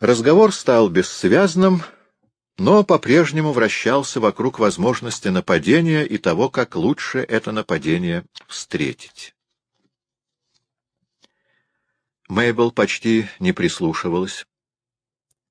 Разговор стал бессвязным, но по-прежнему вращался вокруг возможности нападения и того, как лучше это нападение встретить. Мейбл почти не прислушивалась,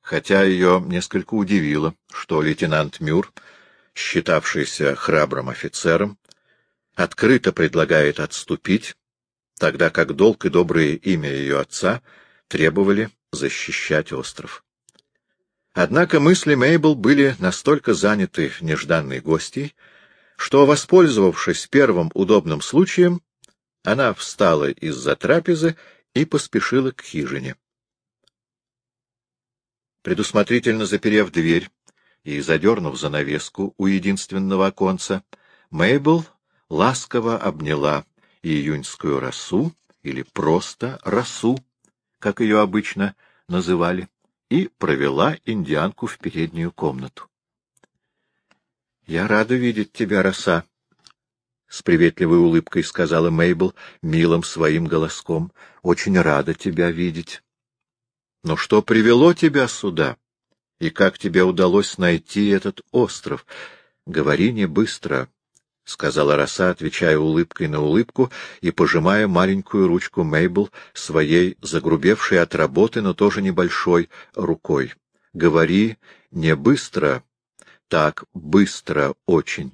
хотя ее несколько удивило, что лейтенант Мюр, считавшийся храбрым офицером, открыто предлагает отступить, тогда как долг и доброе имя ее отца требовали защищать остров. Однако мысли Мейбл были настолько заняты нежданной гостьей, что, воспользовавшись первым удобным случаем, она встала из-за трапезы и поспешила к хижине. Предусмотрительно заперев дверь и задернув занавеску у единственного оконца, Мейбл ласково обняла июньскую росу, или просто росу, как ее обычно называли, и провела индианку в переднюю комнату. — Я рада видеть тебя, роса, — с приветливой улыбкой сказала Мейбл милым своим голоском. — Очень рада тебя видеть. — Но что привело тебя сюда? И как тебе удалось найти этот остров? Говори не быстро, — сказала роса, отвечая улыбкой на улыбку и пожимая маленькую ручку Мейбл своей загрубевшей от работы, но тоже небольшой рукой. — Говори не быстро, так быстро очень.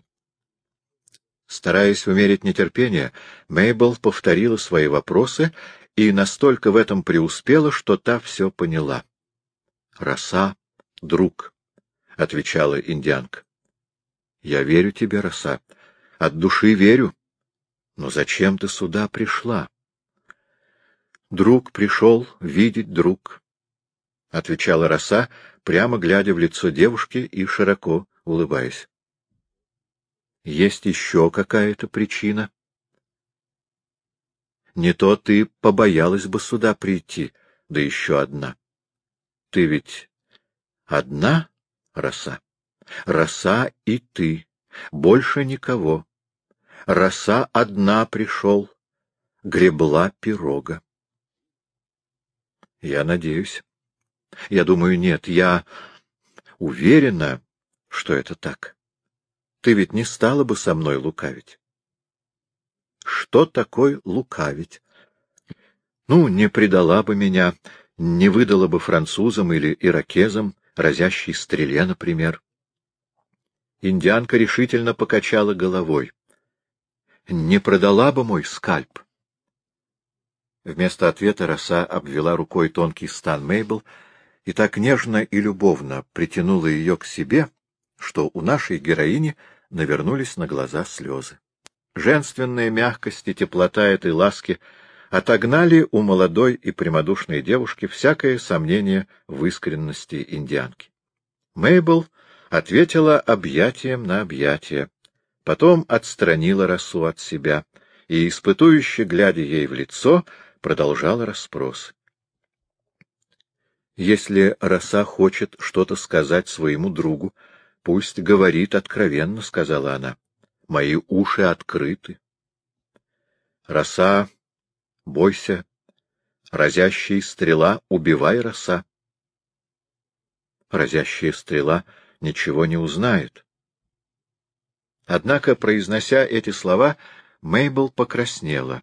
Стараясь умерить нетерпение, Мейбл повторила свои вопросы и настолько в этом преуспела, что та все поняла. — Роса, друг, — отвечала индианка. — Я верю тебе, роса. От души верю. Но зачем ты сюда пришла? — Друг пришел видеть друг, — отвечала роса, прямо глядя в лицо девушки и широко улыбаясь. Есть еще какая-то причина? Не то ты побоялась бы сюда прийти, да еще одна. Ты ведь одна, роса? Роса и ты, больше никого. Роса одна пришел, гребла пирога. Я надеюсь. Я думаю, нет, я уверена, что это так. Ты ведь не стала бы со мной лукавить. Что такое лукавить? Ну, не предала бы меня, не выдала бы французам или иракезам, разящей стреле, например. Индианка решительно покачала головой. Не продала бы мой скальп. Вместо ответа роса обвела рукой тонкий стан Мейбл и так нежно и любовно притянула ее к себе, что у нашей героини навернулись на глаза слезы. Женственная мягкость и теплота этой ласки отогнали у молодой и прямодушной девушки всякое сомнение в искренности индианки. Мейбл ответила объятием на объятие, потом отстранила росу от себя и, испытующе глядя ей в лицо, продолжала расспросы. Если роса хочет что-то сказать своему другу, — Пусть говорит откровенно, — сказала она. — Мои уши открыты. Роса, бойся. Разящая стрела, убивай роса. Разящая стрела ничего не узнает. Однако, произнося эти слова, Мейбл покраснела.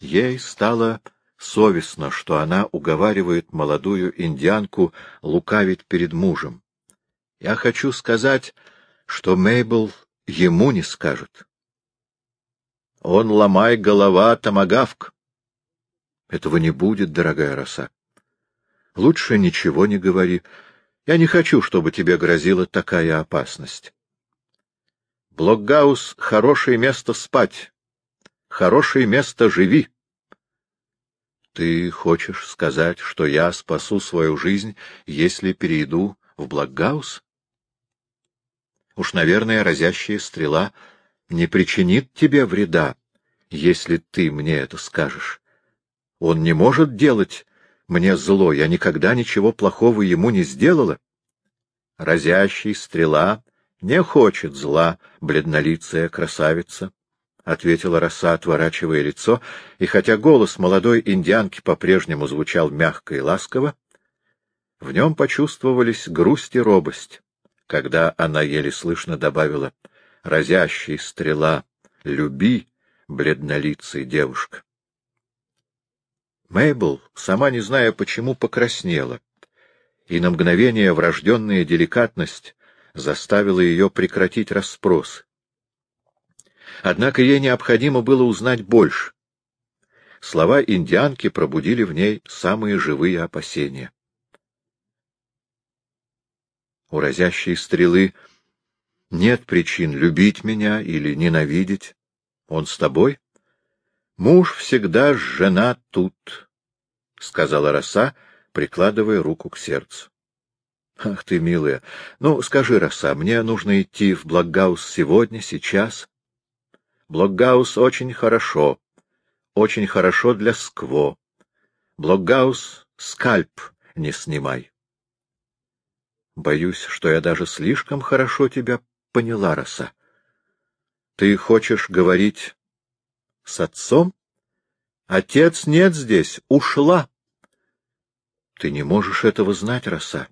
Ей стало совестно, что она уговаривает молодую индианку лукавить перед мужем. Я хочу сказать, что Мейбл ему не скажет. Он ломай голова, томагавк. Этого не будет, дорогая роса. Лучше ничего не говори. Я не хочу, чтобы тебе грозила такая опасность. Блокгаус — хорошее место спать. Хорошее место живи. Ты хочешь сказать, что я спасу свою жизнь, если перейду в Блокгаус? Уж, наверное, разящая стрела не причинит тебе вреда, если ты мне это скажешь. Он не может делать мне зло, я никогда ничего плохого ему не сделала. Разящая стрела не хочет зла, бледнолицая красавица, — ответила роса, отворачивая лицо, и хотя голос молодой индианки по-прежнему звучал мягко и ласково, В нем почувствовались грусть и робость, когда она еле слышно добавила «разящий стрела, люби, бледнолицый девушка». Мейбл, сама не зная почему, покраснела, и на мгновение врожденная деликатность заставила ее прекратить расспрос. Однако ей необходимо было узнать больше. Слова индианки пробудили в ней самые живые опасения. У разящей стрелы нет причин любить меня или ненавидеть. Он с тобой? Муж всегда жена тут, — сказала роса, прикладывая руку к сердцу. — Ах ты, милая! Ну, скажи, роса, мне нужно идти в Блокгаус сегодня, сейчас? Блокгаус очень хорошо. Очень хорошо для скво. Блокгаус скальп не снимай. Боюсь, что я даже слишком хорошо тебя поняла, роса. Ты хочешь говорить с отцом? Отец нет здесь, ушла. Ты не можешь этого знать, роса.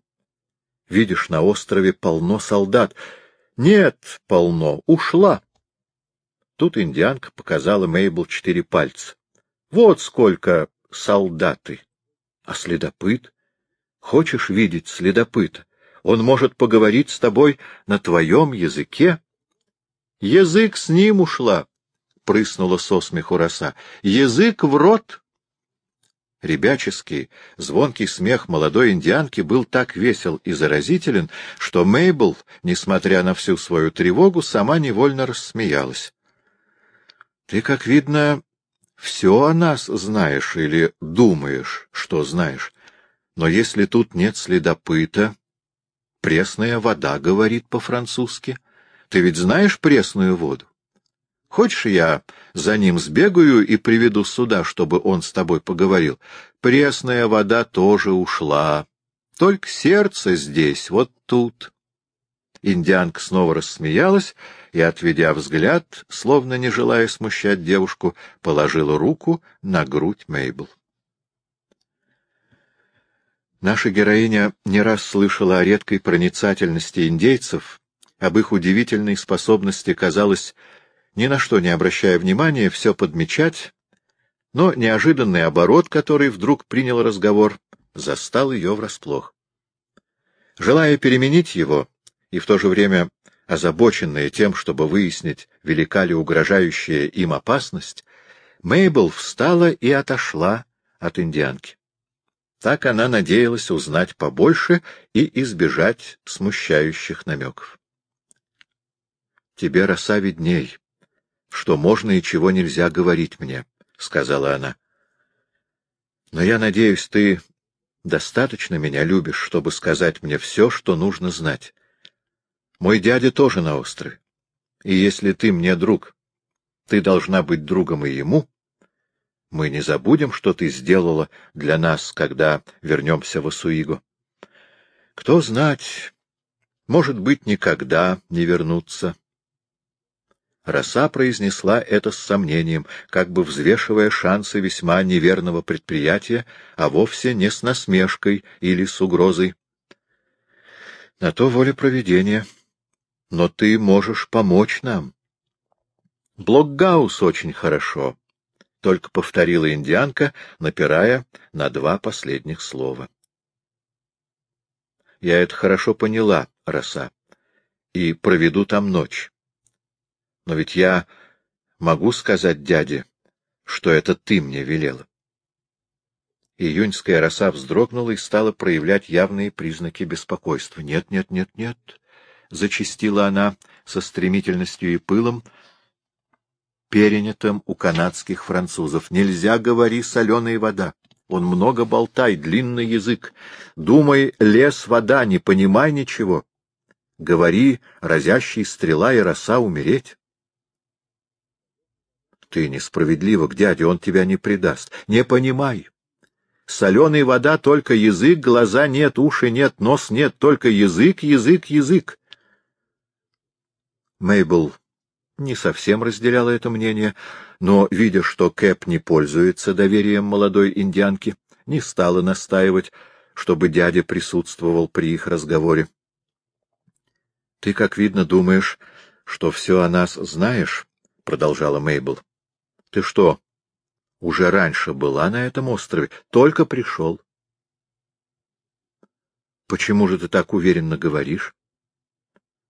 Видишь, на острове полно солдат. Нет, полно, ушла. Тут индианка показала Мейбл четыре пальца. Вот сколько солдаты. А следопыт? Хочешь видеть следопыта? Он может поговорить с тобой на твоем языке. Язык с ним ушла, — прыснула со смеху роса. Язык в рот. Ребяческий, звонкий смех молодой индианки был так весел и заразителен, что Мейбл, несмотря на всю свою тревогу, сама невольно рассмеялась. — Ты, как видно, все о нас знаешь или думаешь, что знаешь. Но если тут нет следопыта, Пресная вода говорит по-французски. Ты ведь знаешь пресную воду? Хочешь, я за ним сбегаю и приведу сюда, чтобы он с тобой поговорил? Пресная вода тоже ушла. Только сердце здесь, вот тут. Индианка снова рассмеялась и, отведя взгляд, словно не желая смущать девушку, положила руку на грудь Мейбл. Наша героиня не раз слышала о редкой проницательности индейцев, об их удивительной способности, казалось, ни на что не обращая внимания, все подмечать, но неожиданный оборот, который вдруг принял разговор, застал ее врасплох. Желая переменить его, и в то же время озабоченная тем, чтобы выяснить, велика ли угрожающая им опасность, Мейбл встала и отошла от индианки. Так она надеялась узнать побольше и избежать смущающих намеков. — Тебе, роса, видней, что можно и чего нельзя говорить мне, — сказала она. — Но я надеюсь, ты достаточно меня любишь, чтобы сказать мне все, что нужно знать. Мой дядя тоже на острове, и если ты мне друг, ты должна быть другом и ему, мы не забудем, что ты сделала для нас, когда вернемся в Асуиго. Кто знать, может быть, никогда не вернуться. Роса произнесла это с сомнением, как бы взвешивая шансы весьма неверного предприятия, а вовсе не с насмешкой или с угрозой. На то воля проведения. Но ты можешь помочь нам. Блокгаус очень хорошо. — только повторила индианка, напирая на два последних слова. — Я это хорошо поняла, роса, и проведу там ночь. Но ведь я могу сказать дяде, что это ты мне велела. Июньская роса вздрогнула и стала проявлять явные признаки беспокойства. «Нет, нет, нет, нет!» — зачастила она со стремительностью и пылом, перенятым у канадских французов. Нельзя говори соленая вода. Он много болтай, длинный язык. Думай, лес, вода, не понимай ничего. Говори, разящий стрела и роса умереть. Ты несправедлива к дяде, он тебя не предаст. Не понимай. Соленая вода — только язык, глаза нет, уши нет, нос нет, только язык, язык, язык. Мейбл не совсем разделяла это мнение, но, видя, что Кэп не пользуется доверием молодой индианки, не стала настаивать, чтобы дядя присутствовал при их разговоре. — Ты, как видно, думаешь, что все о нас знаешь, — продолжала Мейбл. — Ты что, уже раньше была на этом острове? Только пришел. — Почему же ты так уверенно говоришь?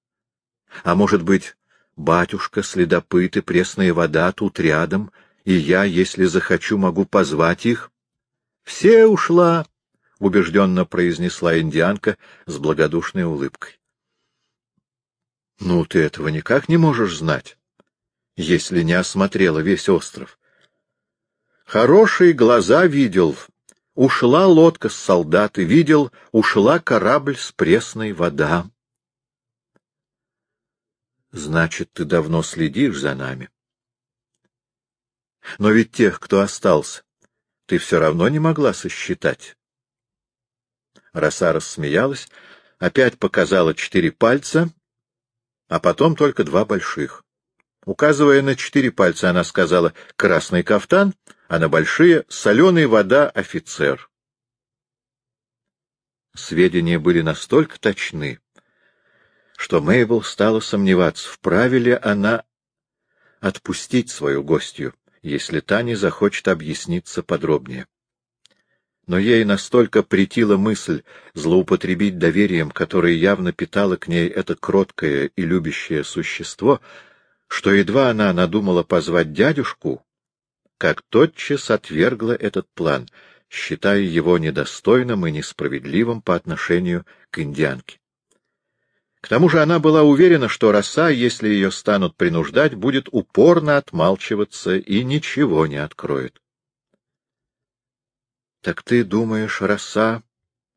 — А может быть, батюшка, следопыты, пресная вода тут рядом, и я, если захочу, могу позвать их? — Все ушла, — убежденно произнесла индианка с благодушной улыбкой. Ну, ты этого никак не можешь знать, если не осмотрела весь остров. Хорошие глаза видел. Ушла лодка с солдаты, видел, ушла корабль с пресной вода. Значит, ты давно следишь за нами. Но ведь тех, кто остался, ты все равно не могла сосчитать. Роса рассмеялась, опять показала четыре пальца а потом только два больших. Указывая на четыре пальца, она сказала «красный кафтан», а на большие «соленая вода офицер». Сведения были настолько точны, что Мейбл стала сомневаться, вправе ли она отпустить свою гостью, если та не захочет объясниться подробнее но ей настолько претила мысль злоупотребить доверием, которое явно питало к ней это кроткое и любящее существо, что едва она надумала позвать дядюшку, как тотчас отвергла этот план, считая его недостойным и несправедливым по отношению к индианке. К тому же она была уверена, что роса, если ее станут принуждать, будет упорно отмалчиваться и ничего не откроет. — Так ты думаешь, роса,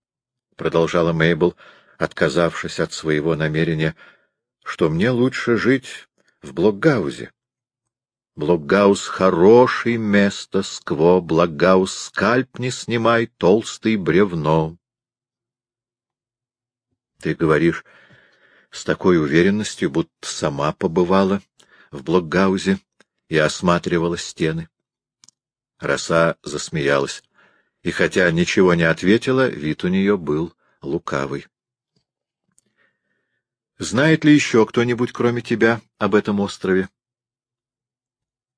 — продолжала Мейбл, отказавшись от своего намерения, — что мне лучше жить в Блокгаузе? Блокгаус — хорошее место, скво, Блокгаус — скальп не снимай, толстый бревно. Ты говоришь с такой уверенностью, будто сама побывала в Блокгаузе и осматривала стены. Роса засмеялась и хотя ничего не ответила, вид у нее был лукавый. «Знает ли еще кто-нибудь, кроме тебя, об этом острове?»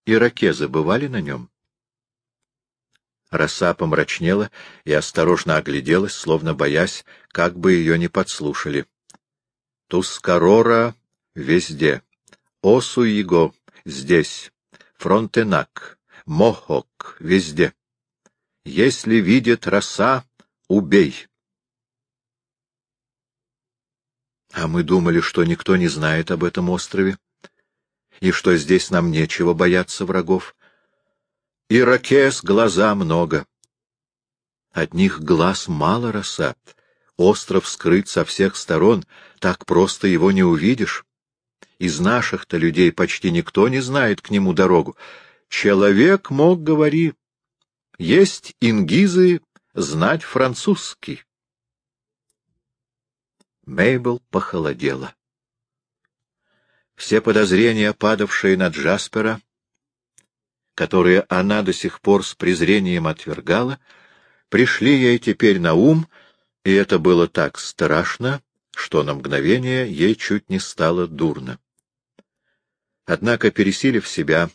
«Иракезы бывали на нем?» Роса помрачнела и осторожно огляделась, словно боясь, как бы ее не подслушали. «Тускарора везде, Осу-Его здесь, Фронтенак, Мохок везде». Если видит роса, убей. А мы думали, что никто не знает об этом острове, и что здесь нам нечего бояться врагов. Иракес глаза много. Одних глаз мало роса. Остров скрыт со всех сторон, так просто его не увидишь. Из наших-то людей почти никто не знает к нему дорогу. Человек мог, говори, есть ингизы знать французский. Мейбл похолодела. Все подозрения, падавшие на Джаспера, которые она до сих пор с презрением отвергала, пришли ей теперь на ум, и это было так страшно, что на мгновение ей чуть не стало дурно. Однако, пересилив себя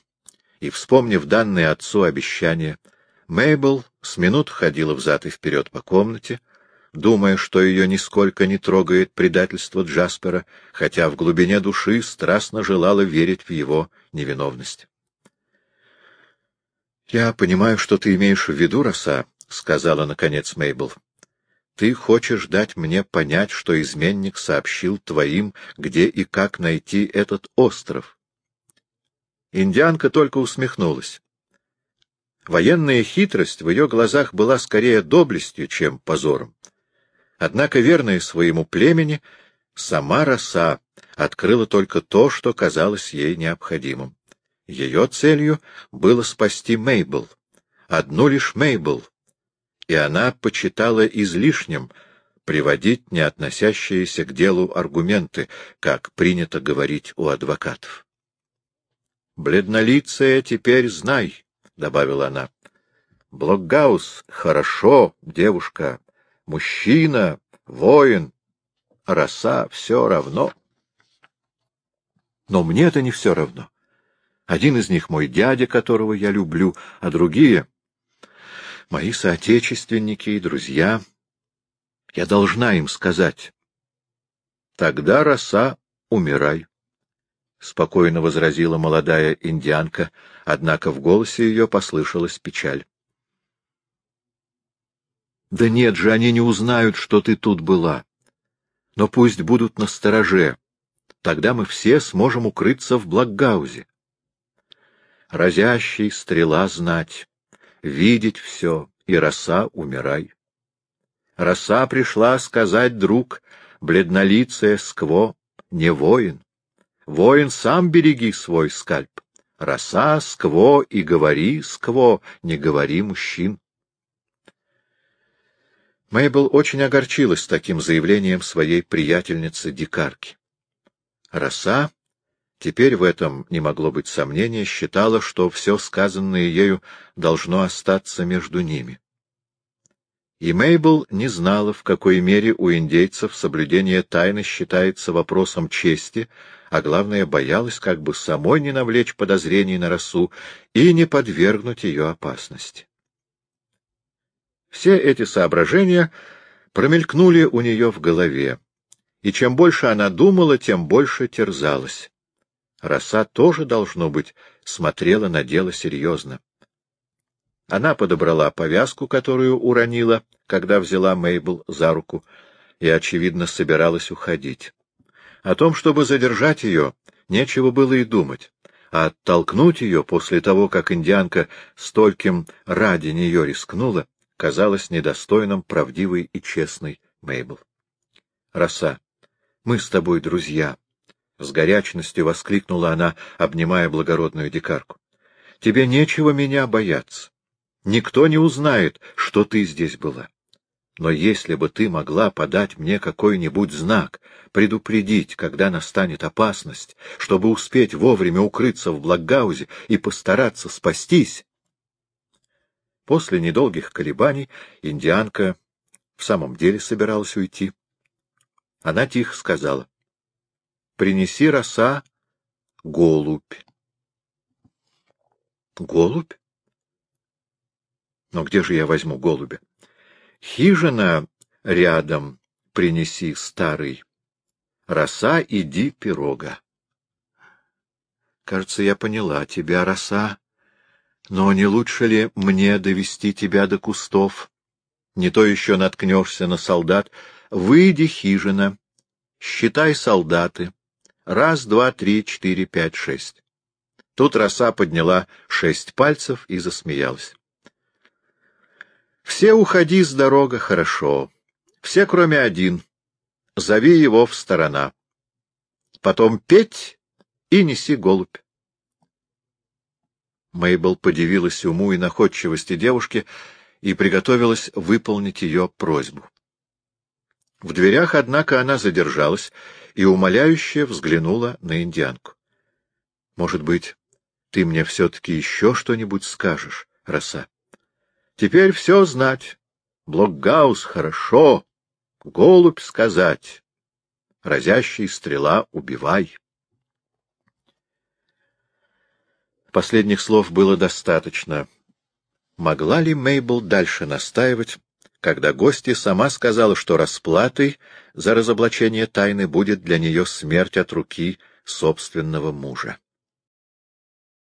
и вспомнив данное отцу обещание, Мейбл с минут ходила взад и вперед по комнате, думая, что ее нисколько не трогает предательство Джаспера, хотя в глубине души страстно желала верить в его невиновность. — Я понимаю, что ты имеешь в виду, Роса, — сказала, наконец, Мейбл. — Ты хочешь дать мне понять, что изменник сообщил твоим, где и как найти этот остров. Индианка только усмехнулась. Военная хитрость в ее глазах была скорее доблестью, чем позором. Однако, верная своему племени, сама роса открыла только то, что казалось ей необходимым. Ее целью было спасти Мейбл, одну лишь Мейбл, и она почитала излишним приводить не относящиеся к делу аргументы, как принято говорить у адвокатов. «Бледнолицая теперь знай», — добавила она. — Блокгаус, хорошо, девушка. Мужчина, воин, роса — все равно. Но мне это не все равно. Один из них мой дядя, которого я люблю, а другие — мои соотечественники и друзья. Я должна им сказать. Тогда, роса, умирай. — спокойно возразила молодая индианка, однако в голосе ее послышалась печаль. — Да нет же, они не узнают, что ты тут была. Но пусть будут на стороже. Тогда мы все сможем укрыться в Блокгаузе разящий стрела знать, видеть все, и роса умирай. Роса пришла сказать, друг, бледнолицая скво, не воин. Воин сам береги свой скальп. Роса скво и говори скво, не говори мужчин. Мейбл очень огорчилась таким заявлением своей приятельницы-дикарки. Роса Теперь в этом не могло быть сомнения, считала, что все сказанное ею должно остаться между ними. И Мейбл не знала, в какой мере у индейцев соблюдение тайны считается вопросом чести, а главное, боялась как бы самой не навлечь подозрений на росу и не подвергнуть ее опасности. Все эти соображения промелькнули у нее в голове, и чем больше она думала, тем больше терзалась. Роса тоже, должно быть, смотрела на дело серьезно. Она подобрала повязку, которую уронила, когда взяла Мейбл за руку, и, очевидно, собиралась уходить. О том, чтобы задержать ее, нечего было и думать, а оттолкнуть ее после того, как индианка стольким ради нее рискнула, казалось недостойным правдивой и честной Мейбл. — Роса, мы с тобой друзья, с горячностью воскликнула она, обнимая благородную дикарку. — Тебе нечего меня бояться. Никто не узнает, что ты здесь была. Но если бы ты могла подать мне какой-нибудь знак, предупредить, когда настанет опасность, чтобы успеть вовремя укрыться в Благгаузе и постараться спастись... После недолгих колебаний индианка в самом деле собиралась уйти. Она тихо сказала принеси роса голубь. Голубь? Но где же я возьму голубя? Хижина рядом принеси старый. Роса, иди пирога. Кажется, я поняла тебя, роса. Но не лучше ли мне довести тебя до кустов? Не то еще наткнешься на солдат. Выйди, хижина, считай солдаты. Раз, два, три, четыре, пять, шесть. Тут роса подняла шесть пальцев и засмеялась. Все уходи с дорога хорошо. Все, кроме один. Зови его в сторона. Потом петь и неси голубь. Мейбл подивилась уму и находчивости девушки и приготовилась выполнить ее просьбу. В дверях, однако, она задержалась и умоляюще взглянула на индианку. — Может быть, ты мне все-таки еще что-нибудь скажешь, роса? — Теперь все знать. Блокгаус хорошо. Голубь сказать. Разящий стрела убивай. Последних слов было достаточно. Могла ли Мейбл дальше настаивать, когда гостья сама сказала, что расплатой за разоблачение тайны будет для нее смерть от руки собственного мужа.